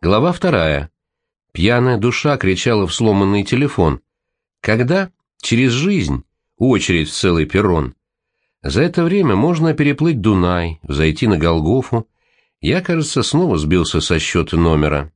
Глава вторая. Пьяная душа кричала в сломанный телефон. Когда? Через жизнь. Очередь в целый перрон. За это время можно переплыть Дунай, зайти на Голгофу. Я, кажется, снова сбился со счета номера.